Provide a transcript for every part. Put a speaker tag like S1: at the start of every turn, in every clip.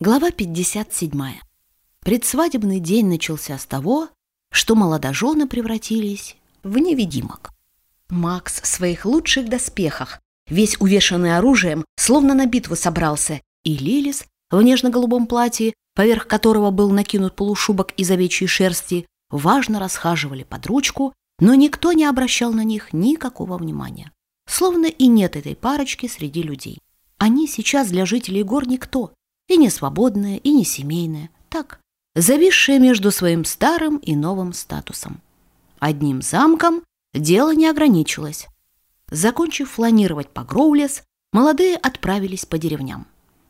S1: Глава 57. Предсвадебный день начался с того, что молодожены превратились в невидимок. Макс в своих лучших доспехах, весь увешанный оружием, словно на битву собрался, и Лилис в нежно-голубом платье, поверх которого был накинут полушубок из овечьей шерсти, важно расхаживали под ручку, но никто не обращал на них никакого внимания. Словно и нет этой парочки среди людей. Они сейчас для жителей гор никто – и не свободная, и не семейная. Так, зависшая между своим старым и новым статусом. Одним замком дело не ограничилось. Закончив фланировать по Гроулес, молодые отправились по деревням.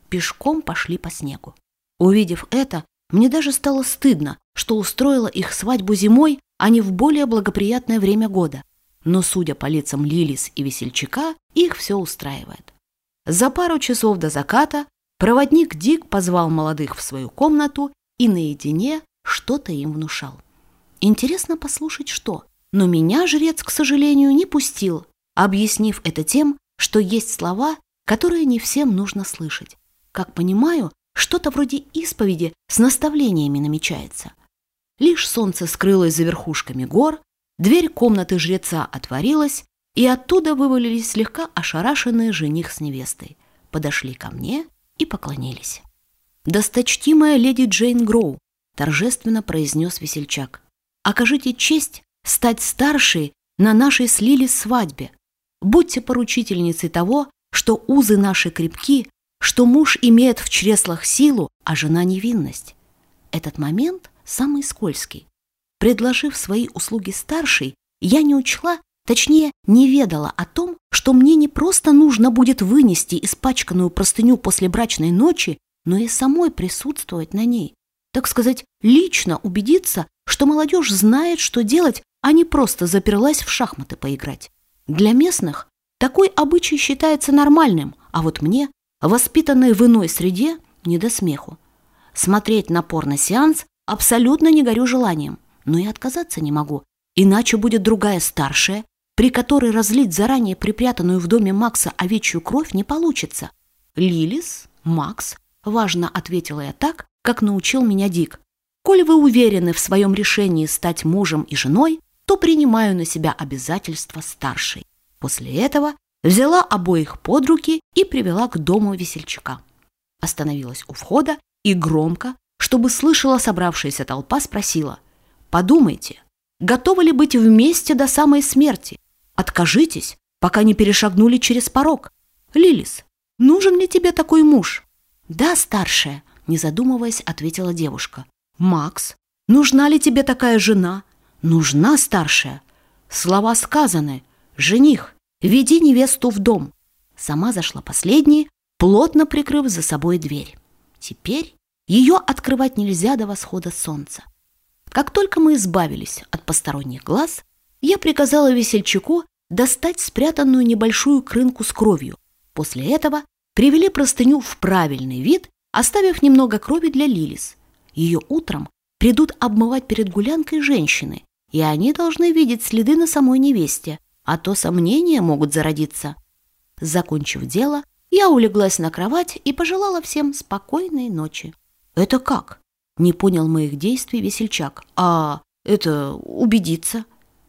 S1: Пешком пошли по снегу. Увидев это, мне даже стало стыдно, что устроила их свадьбу зимой, а не в более благоприятное время года. Но, судя по лицам Лилис и Весельчака, их все устраивает. За пару часов до заката Проводник Дик позвал молодых в свою комнату и наедине что-то им внушал. Интересно послушать, что. Но меня жрец, к сожалению, не пустил, объяснив это тем, что есть слова, которые не всем нужно слышать. Как понимаю, что-то вроде исповеди с наставлениями намечается. Лишь солнце скрылось за верхушками гор, дверь комнаты жреца отворилась, и оттуда вывалились слегка ошарашенные жених с невестой. Подошли ко мне и поклонились. «Досточтимая леди Джейн Гроу», – торжественно произнес весельчак, – «окажите честь стать старшей на нашей с Лили свадьбе. Будьте поручительницей того, что узы наши крепки, что муж имеет в чреслах силу, а жена невинность. Этот момент самый скользкий. Предложив свои услуги старшей, я не учла, точнее, не ведала о том, что мне не просто нужно будет вынести испачканную простыню после брачной ночи, но и самой присутствовать на ней. Так сказать, лично убедиться, что молодежь знает, что делать, а не просто заперлась в шахматы поиграть. Для местных такой обычай считается нормальным, а вот мне, воспитанной в иной среде, не до смеху. Смотреть на порно-сеанс абсолютно не горю желанием, но и отказаться не могу, иначе будет другая старшая, при которой разлить заранее припрятанную в доме Макса овечью кровь не получится. Лилис, Макс, важно ответила я так, как научил меня Дик. Коль вы уверены в своем решении стать мужем и женой, то принимаю на себя обязательства старшей. После этого взяла обоих под руки и привела к дому весельчака. Остановилась у входа и громко, чтобы слышала собравшаяся толпа, спросила, «Подумайте, готовы ли быть вместе до самой смерти? Откажитесь, пока не перешагнули через порог. Лилис, нужен ли тебе такой муж? Да, старшая, не задумываясь, ответила девушка. Макс, нужна ли тебе такая жена? Нужна, старшая. Слова сказаны. Жених, веди невесту в дом. Сама зашла последней, плотно прикрыв за собой дверь. Теперь ее открывать нельзя до восхода солнца. Как только мы избавились от посторонних глаз, я приказала весельчаку достать спрятанную небольшую крынку с кровью. После этого привели простыню в правильный вид, оставив немного крови для Лилис. Ее утром придут обмывать перед гулянкой женщины, и они должны видеть следы на самой невесте, а то сомнения могут зародиться. Закончив дело, я улеглась на кровать и пожелала всем спокойной ночи. «Это как?» — не понял моих действий весельчак. «А это убедиться?»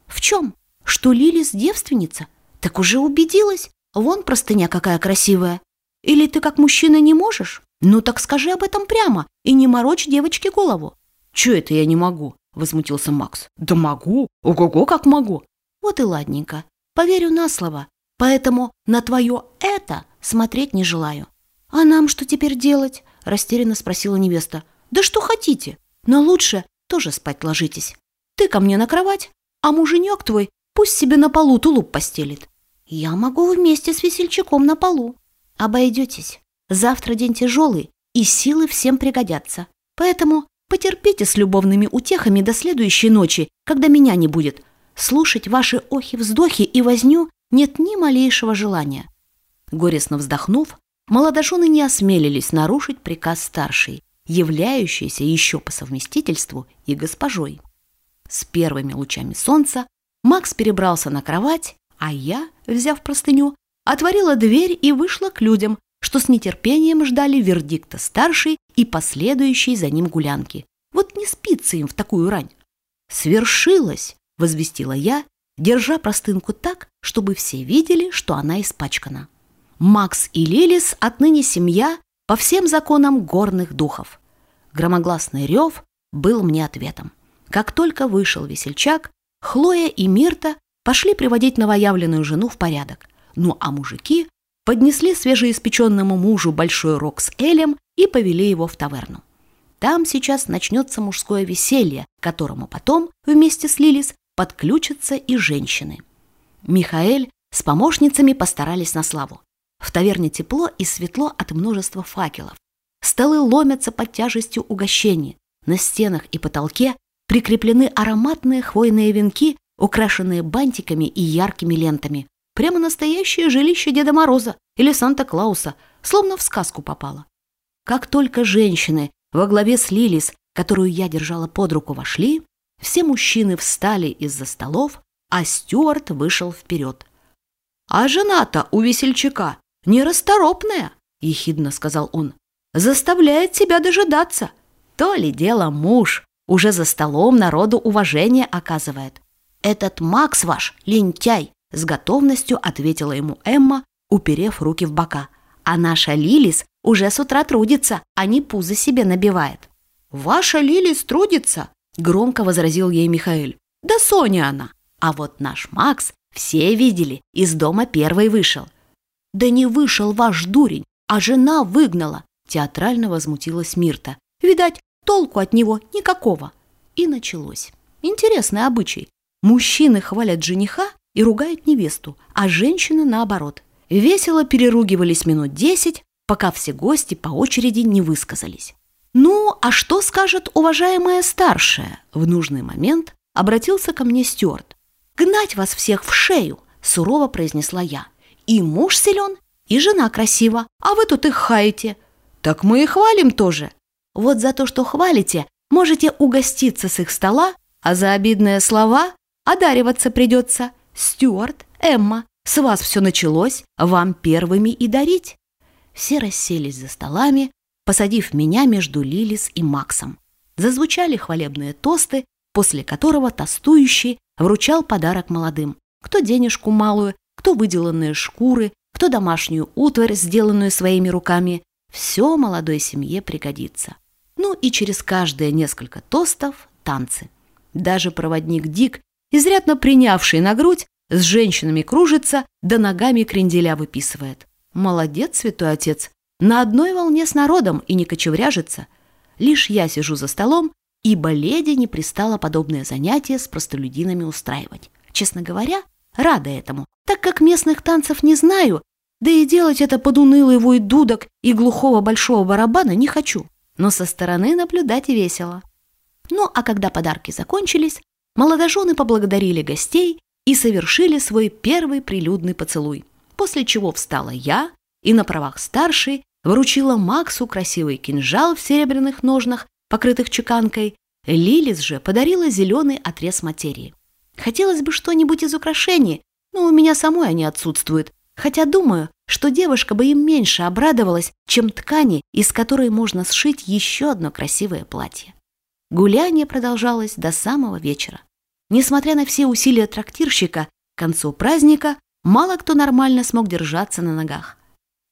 S1: В чем? Что Лилис девственница? Так уже убедилась. Вон простыня какая красивая. Или ты как мужчина не можешь? Ну так скажи об этом прямо и не морочь девочке голову. Че это я не могу? Возмутился Макс. Да могу. Ого-го, как могу. Вот и ладненько. Поверю на слово. Поэтому на твое «это» смотреть не желаю. А нам что теперь делать? Растерянно спросила невеста. Да что хотите. Но лучше тоже спать ложитесь. Ты ко мне на кровать, а муженек твой пусть себе на полу тулуп постелит. Я могу вместе с весельчаком на полу. Обойдетесь. Завтра день тяжелый, и силы всем пригодятся. Поэтому потерпите с любовными утехами до следующей ночи, когда меня не будет. Слушать ваши охи-вздохи и возню нет ни малейшего желания. Горестно вздохнув, молодожены не осмелились нарушить приказ старшей, являющейся еще по совместительству и госпожой. С первыми лучами солнца Макс перебрался на кровать, а я, взяв простыню, отворила дверь и вышла к людям, что с нетерпением ждали вердикта старшей и последующей за ним гулянки. Вот не спится им в такую рань. «Свершилось!» – возвестила я, держа простынку так, чтобы все видели, что она испачкана. Макс и Лилис отныне семья по всем законам горных духов. Громогласный рев был мне ответом. Как только вышел весельчак, Хлоя и Мирта пошли приводить новоявленную жену в порядок. Ну а мужики поднесли свежеиспеченному мужу большой рог с элем и повели его в таверну. Там сейчас начнется мужское веселье, к которому потом вместе с Лилис подключатся и женщины. Михаэль с помощницами постарались на славу. В таверне тепло и светло от множества факелов. Столы ломятся под тяжестью угощений. На стенах и потолке прикреплены ароматные хвойные венки, украшенные бантиками и яркими лентами. Прямо настоящее жилище Деда Мороза или Санта-Клауса, словно в сказку попало. Как только женщины во главе с Лилис, которую я держала под руку, вошли, все мужчины встали из-за столов, а Стюарт вышел вперед. «А жена-то у весельчака нерасторопная», — ехидно сказал он. «Заставляет себя дожидаться. То ли дело муж, уже за столом народу уважение оказывает. «Этот Макс ваш, лентяй!» — с готовностью ответила ему Эмма, уперев руки в бока. «А наша Лилис уже с утра трудится, а не пузо себе набивает». «Ваша Лилис трудится?» — громко возразил ей Михаил. «Да Соня она!» А вот наш Макс все видели, из дома первый вышел. «Да не вышел ваш дурень, а жена выгнала!» Театрально возмутилась Мирта. «Видать, толку от него никакого!» И началось. Интересный обычай. Мужчины хвалят жениха и ругают невесту, а женщины наоборот. Весело переругивались минут десять, пока все гости по очереди не высказались. «Ну, а что скажет уважаемая старшая?» В нужный момент обратился ко мне Стюарт. «Гнать вас всех в шею!» – сурово произнесла я. «И муж силен, и жена красива, а вы тут их хаете». «Так мы и хвалим тоже». «Вот за то, что хвалите, можете угоститься с их стола, а за обидные слова одариваться придется. Стюарт, Эмма, с вас все началось, вам первыми и дарить». Все расселись за столами, посадив меня между Лилис и Максом. Зазвучали хвалебные тосты, после которого тостующий вручал подарок молодым. Кто денежку малую, кто выделанные шкуры, кто домашнюю утварь, сделанную своими руками. Все молодой семье пригодится. Ну и через каждые несколько тостов танцы. Даже проводник Дик, изрядно принявший на грудь, с женщинами кружится, да ногами кренделя выписывает. Молодец, святой отец, на одной волне с народом и не кочевряжется. Лишь я сижу за столом, ибо леди не пристало подобное занятие с простолюдинами устраивать. Честно говоря, рада этому, так как местных танцев не знаю, да и делать это под унылый вой дудок и глухого большого барабана не хочу. Но со стороны наблюдать весело. Ну а когда подарки закончились, молодожены поблагодарили гостей и совершили свой первый прилюдный поцелуй, после чего встала я и на правах старшей вручила Максу красивый кинжал в серебряных ножнах, покрытых чеканкой, Лилис же подарила зеленый отрез материи. Хотелось бы что-нибудь из украшений, но у меня самой они отсутствуют, хотя думаю, что девушка бы им меньше обрадовалась, чем ткани, из которой можно сшить еще одно красивое платье. Гуляние продолжалось до самого вечера. Несмотря на все усилия трактирщика, к концу праздника мало кто нормально смог держаться на ногах.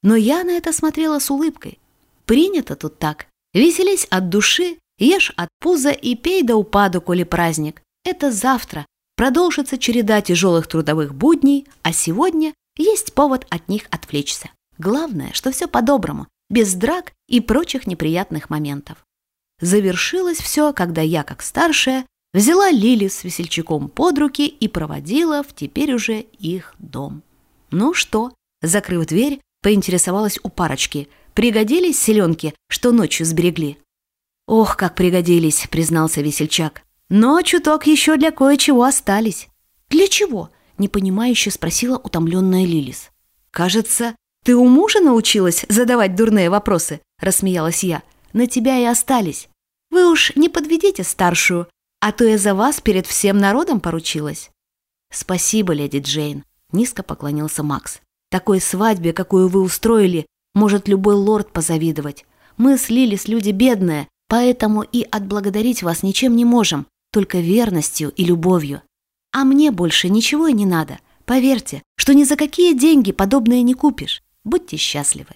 S1: Но я на это смотрела с улыбкой. Принято тут так. Веселись от души, ешь от пуза и пей до упаду, коли праздник. Это завтра. Продолжится череда тяжелых трудовых будней, а сегодня есть повод от них отвлечься. Главное, что все по-доброму, без драк и прочих неприятных моментов. Завершилось все, когда я, как старшая, взяла Лили с весельчаком под руки и проводила в теперь уже их дом. Ну что, закрыв дверь, поинтересовалась у парочки. Пригодились селенки, что ночью сберегли? Ох, как пригодились, признался весельчак. Но чуток еще для кое-чего остались. Для чего? Непонимающе спросила утомленная Лилис. Кажется, ты у мужа научилась задавать дурные вопросы, рассмеялась я на тебя и остались. Вы уж не подведите старшую, а то я за вас перед всем народом поручилась». «Спасибо, леди Джейн», — низко поклонился Макс. «Такой свадьбе, какую вы устроили, может любой лорд позавидовать. Мы с Лилис люди бедные, поэтому и отблагодарить вас ничем не можем, только верностью и любовью. А мне больше ничего и не надо. Поверьте, что ни за какие деньги подобное не купишь. Будьте счастливы.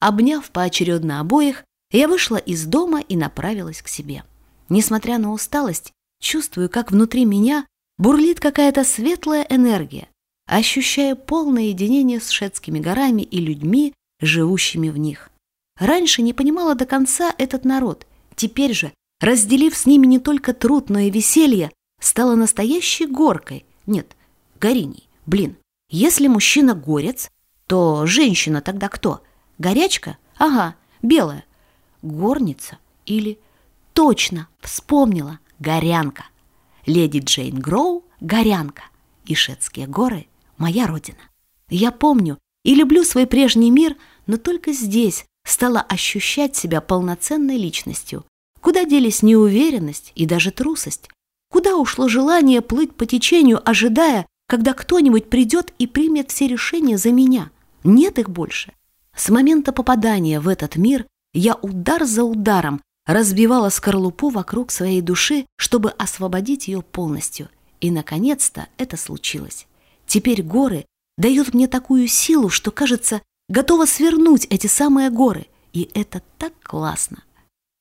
S1: Обняв поочередно обоих, я вышла из дома и направилась к себе. Несмотря на усталость, чувствую, как внутри меня бурлит какая-то светлая энергия, ощущая полное единение с Шетскими горами и людьми, живущими в них. Раньше не понимала до конца этот народ, теперь же, разделив с ними не только труд, но и веселье, стала настоящей горкой. Нет, гориней. Блин, если мужчина горец, то женщина тогда кто? Горячка? Ага, белая. Горница или... Точно, вспомнила, горянка. Леди Джейн Гроу – горянка. И Шетские горы – моя родина. Я помню и люблю свой прежний мир, но только здесь стала ощущать себя полноценной личностью. Куда делись неуверенность и даже трусость? Куда ушло желание плыть по течению, ожидая, когда кто-нибудь придет и примет все решения за меня? Нет их больше. С момента попадания в этот мир я удар за ударом разбивала скорлупу вокруг своей души, чтобы освободить ее полностью. И, наконец-то, это случилось. Теперь горы дают мне такую силу, что, кажется, готова свернуть эти самые горы. И это так классно.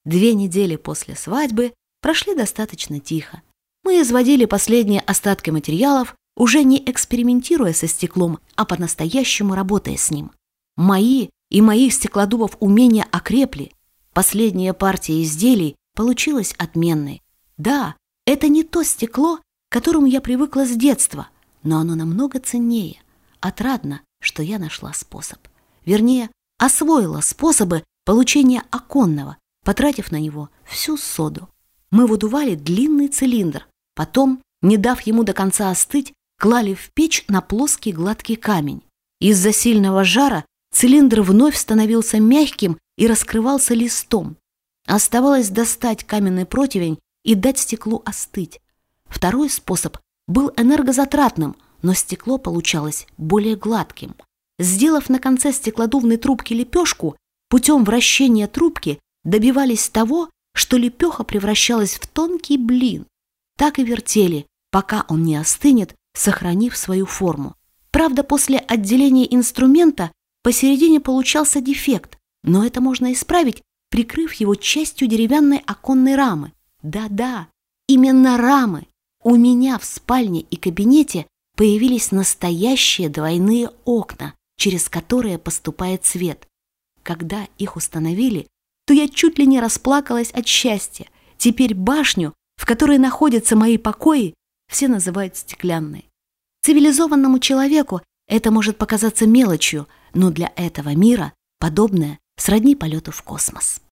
S1: Две недели после свадьбы прошли достаточно тихо. Мы изводили последние остатки материалов, уже не экспериментируя со стеклом, а по-настоящему работая с ним. Мои и моих стеклодувов умения окрепли, Последняя партия изделий получилась отменной. Да, это не то стекло, к которому я привыкла с детства, но оно намного ценнее. Отрадно, что я нашла способ. Вернее, освоила способы получения оконного, потратив на него всю соду. Мы выдували длинный цилиндр, потом, не дав ему до конца остыть, клали в печь на плоский гладкий камень. Из-за сильного жара цилиндр вновь становился мягким и раскрывался листом. Оставалось достать каменный противень и дать стеклу остыть. Второй способ был энергозатратным, но стекло получалось более гладким. Сделав на конце стеклодувной трубки лепешку, путем вращения трубки добивались того, что лепеха превращалась в тонкий блин. Так и вертели, пока он не остынет, сохранив свою форму. Правда, после отделения инструмента посередине получался дефект, но это можно исправить, прикрыв его частью деревянной оконной рамы. Да-да, именно рамы. У меня в спальне и кабинете появились настоящие двойные окна, через которые поступает свет. Когда их установили, то я чуть ли не расплакалась от счастья. Теперь башню, в которой находятся мои покои, все называют стеклянной. Цивилизованному человеку это может показаться мелочью, но для этого мира подобное сродни полету в космос.